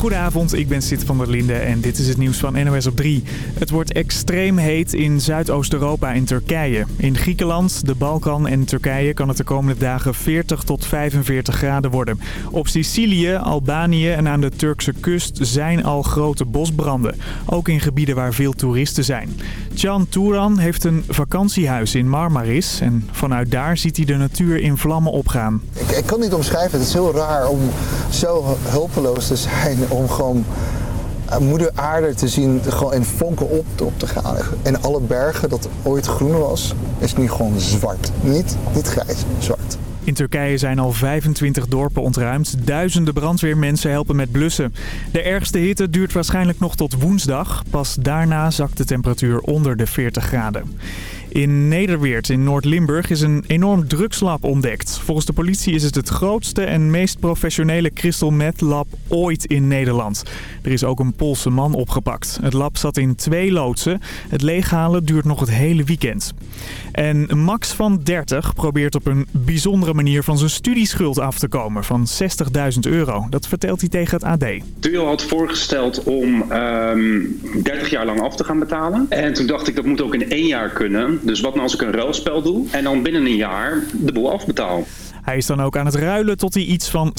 Goedenavond, ik ben Sid van der Linde en dit is het nieuws van NOS op 3. Het wordt extreem heet in Zuidoost-Europa en Turkije. In Griekenland, de Balkan en Turkije kan het de komende dagen 40 tot 45 graden worden. Op Sicilië, Albanië en aan de Turkse kust zijn al grote bosbranden. Ook in gebieden waar veel toeristen zijn. Can Touran heeft een vakantiehuis in Marmaris en vanuit daar ziet hij de natuur in vlammen opgaan. Ik, ik kan niet omschrijven, het is heel raar om zo hulpeloos te zijn om gewoon eh, moeder aarde te zien gewoon in vonken op, op te gaan. En alle bergen dat ooit groen was, is nu gewoon zwart. Niet, niet grijs, zwart. In Turkije zijn al 25 dorpen ontruimd. Duizenden brandweermensen helpen met blussen. De ergste hitte duurt waarschijnlijk nog tot woensdag. Pas daarna zakt de temperatuur onder de 40 graden. In Nederweert in Noord-Limburg is een enorm drugslab ontdekt. Volgens de politie is het het grootste en meest professionele crystal meth lab ooit in Nederland. Er is ook een Poolse man opgepakt. Het lab zat in twee loodsen. Het leeghalen duurt nog het hele weekend. En Max van 30 probeert op een bijzondere manier van zijn studieschuld af te komen van 60.000 euro. Dat vertelt hij tegen het AD. Duo had voorgesteld om 30 jaar lang af te gaan betalen. En toen dacht ik dat moet ook in één jaar kunnen. Dus wat nou als ik een ruilspel doe en dan binnen een jaar de boel afbetaal? Hij is dan ook aan het ruilen tot hij iets van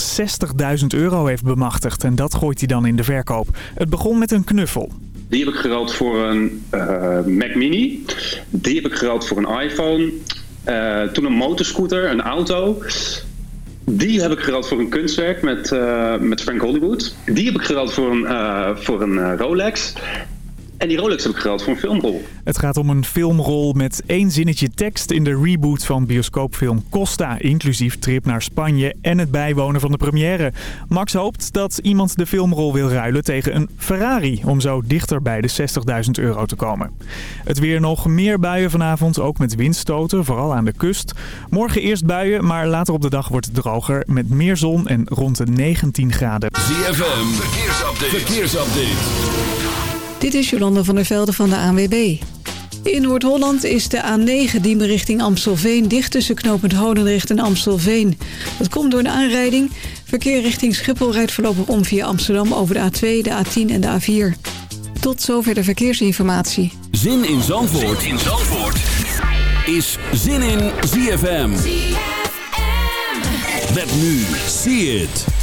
60.000 euro heeft bemachtigd. En dat gooit hij dan in de verkoop. Het begon met een knuffel. Die heb ik geruild voor een uh, Mac Mini. Die heb ik geruild voor een iPhone. Uh, toen een motorscooter, een auto. Die heb ik geruild voor een kunstwerk met, uh, met Frank Hollywood. Die heb ik geruild voor een, voor een Rolex. En die Rolex heb ik geruild voor een filmrol. Het gaat om een filmrol met één zinnetje tekst in de reboot van bioscoopfilm Costa. Inclusief trip naar Spanje en het bijwonen van de première. Max hoopt dat iemand de filmrol wil ruilen tegen een Ferrari. Om zo dichter bij de 60.000 euro te komen. Het weer nog meer buien vanavond. Ook met windstoten, vooral aan de kust. Morgen eerst buien, maar later op de dag wordt het droger. Met meer zon en rond de 19 graden. ZFM, verkeersupdate. verkeersupdate. Dit is Jolanda van der Velde van de ANWB. In Noord-Holland is de A9 Diemen richting Amstelveen dicht tussen knooppunt Hodendrecht en Amstelveen. Dat komt door een aanrijding. Verkeer richting Schiphol rijdt voorlopig om via Amsterdam over de A2, de A10 en de A4. Tot zover de verkeersinformatie. Zin in Zandvoort, zin in Zandvoort. is Zin in ZFM. ZFM. Met nu, see it.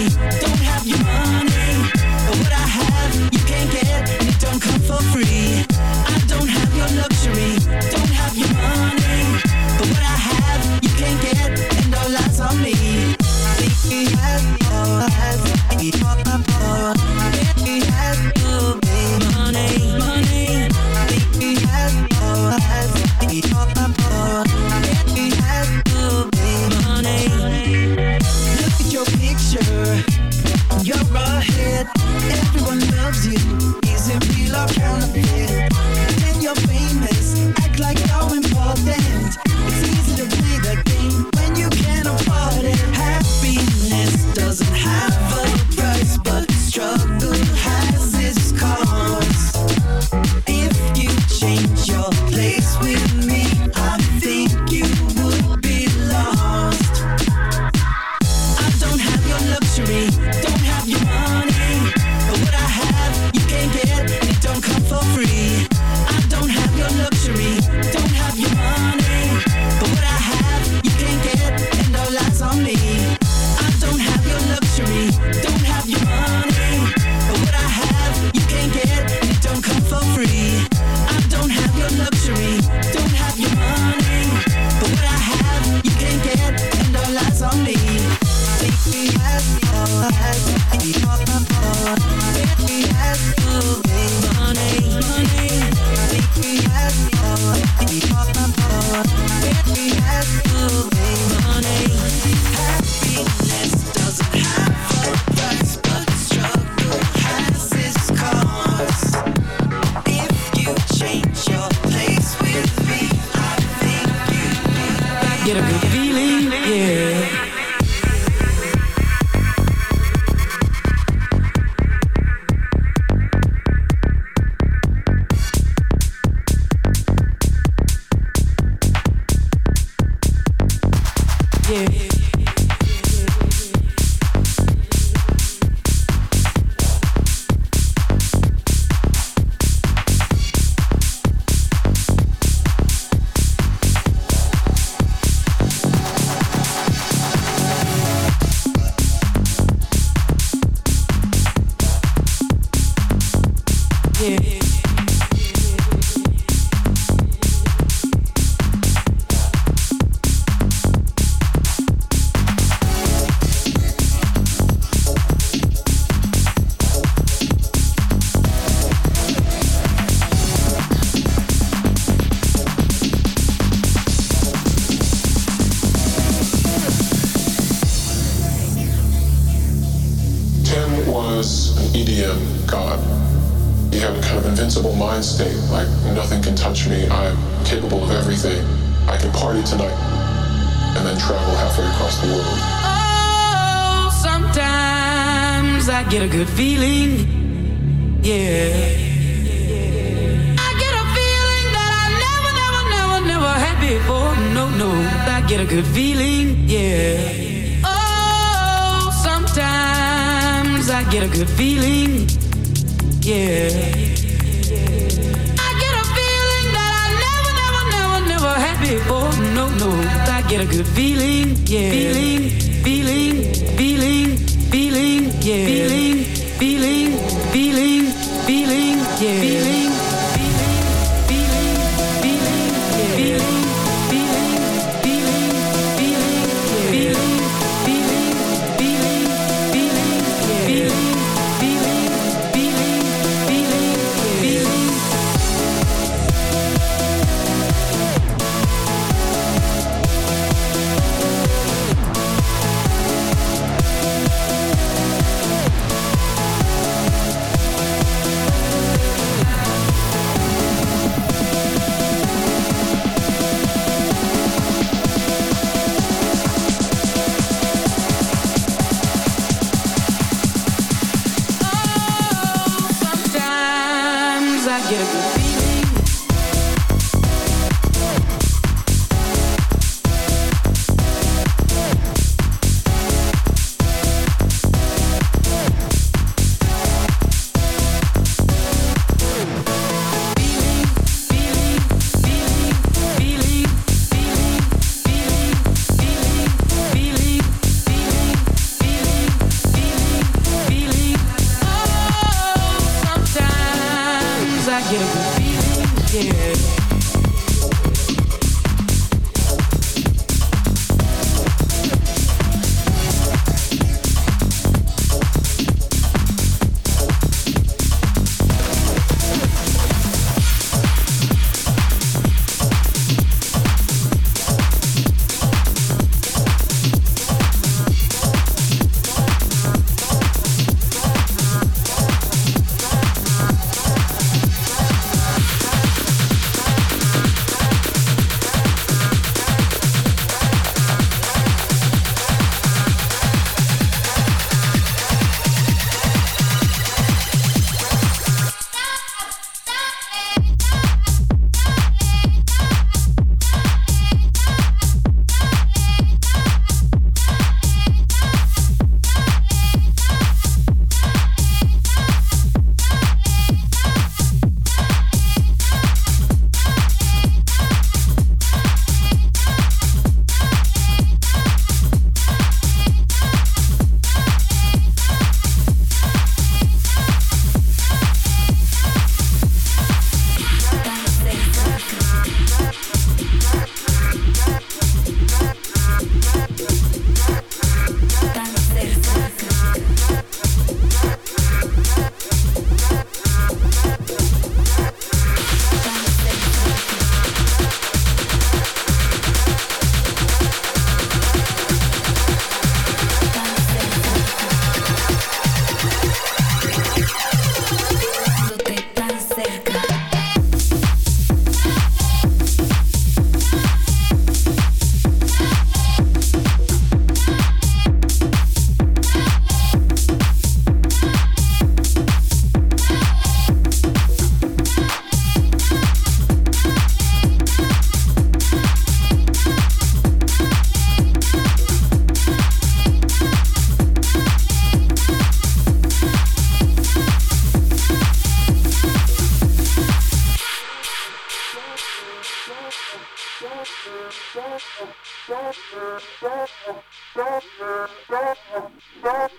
Thank you.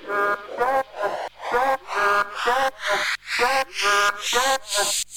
Thank you.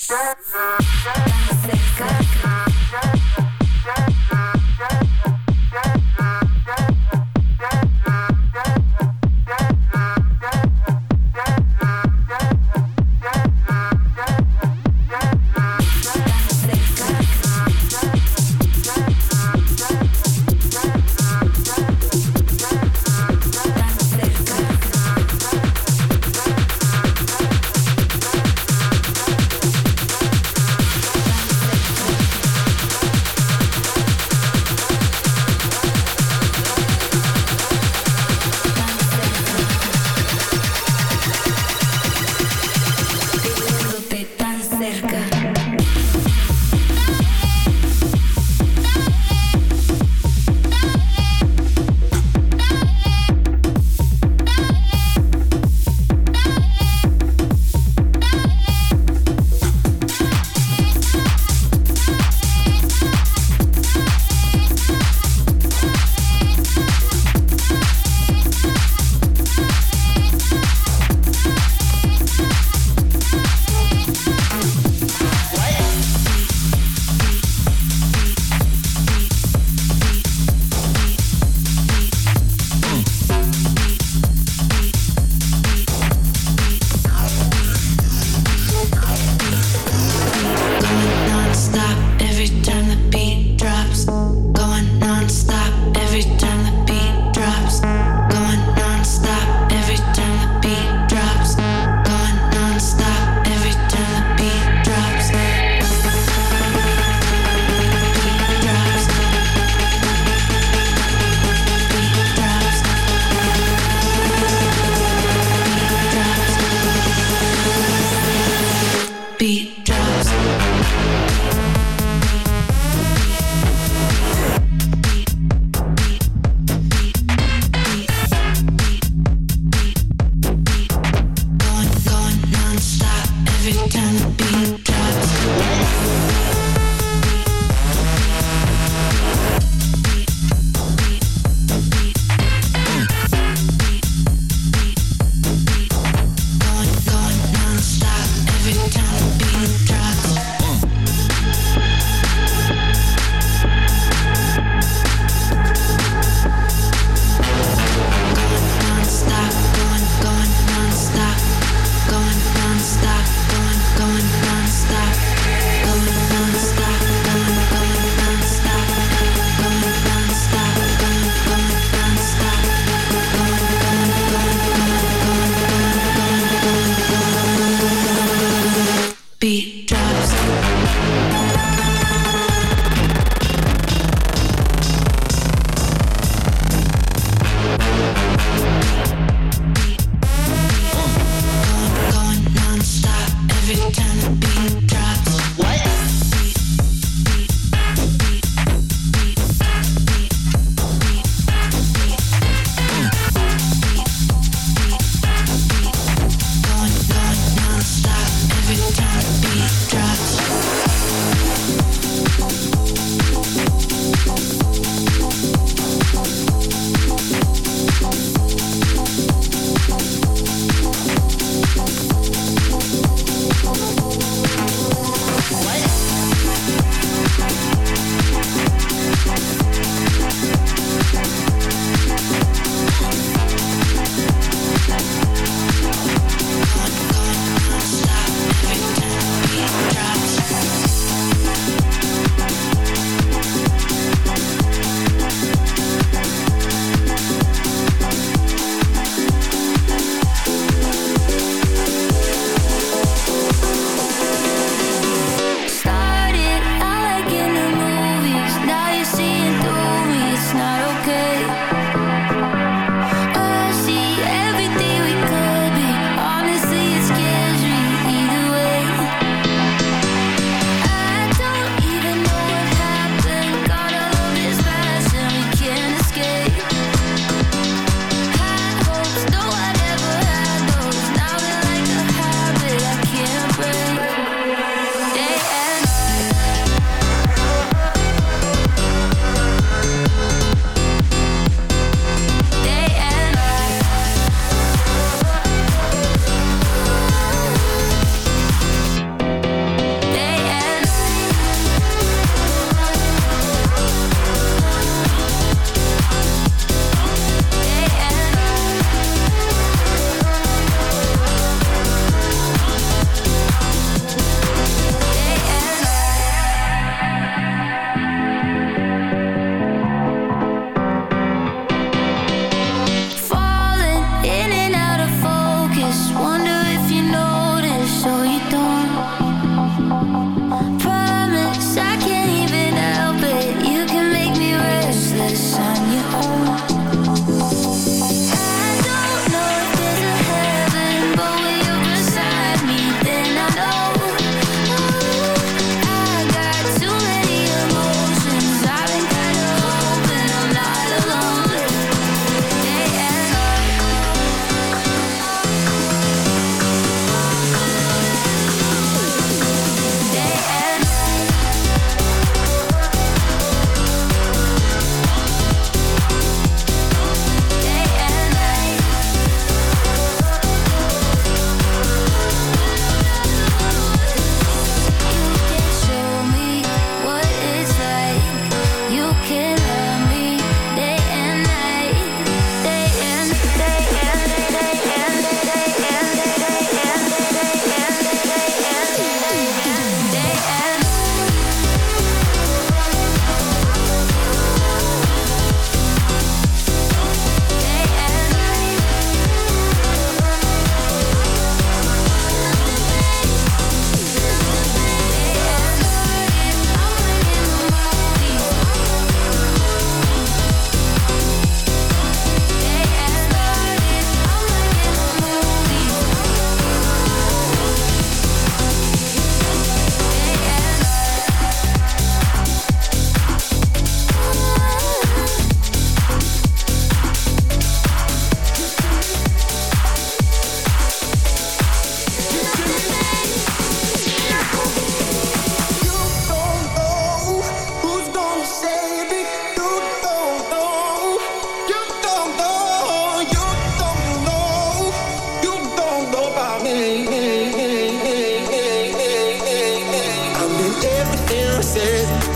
it.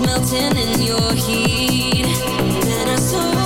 Melting in your heat. And I soar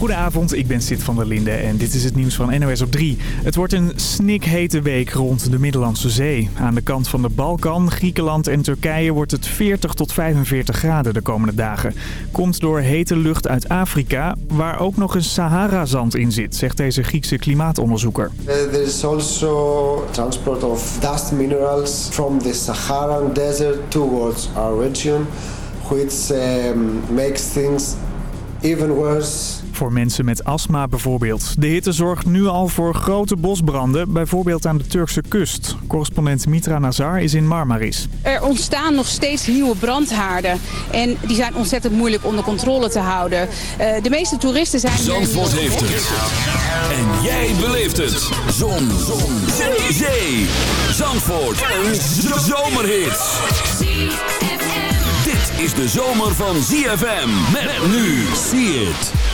Goedenavond, ik ben Sid van der Linde en dit is het nieuws van NOS op 3. Het wordt een snikhete week rond de Middellandse Zee. Aan de kant van de Balkan, Griekenland en Turkije wordt het 40 tot 45 graden de komende dagen. Komt door hete lucht uit Afrika, waar ook nog een Sahara-zand in zit, zegt deze Griekse klimaatonderzoeker. Uh, there is also transport of dust minerals from the Saharan desert towards our region, which um, makes things even worse. Voor mensen met astma bijvoorbeeld. De hitte zorgt nu al voor grote bosbranden, bijvoorbeeld aan de Turkse kust. Correspondent Mitra Nazar is in Marmaris. Er ontstaan nog steeds nieuwe brandhaarden. En die zijn ontzettend moeilijk onder controle te houden. Eh, de meeste toeristen zijn... Zandvoort heeft het. En jij beleeft het. Zon. Zon. Zee. Zee. Zandvoort. Een zomerhit. Dit is de zomer van ZFM. Met nu. See it.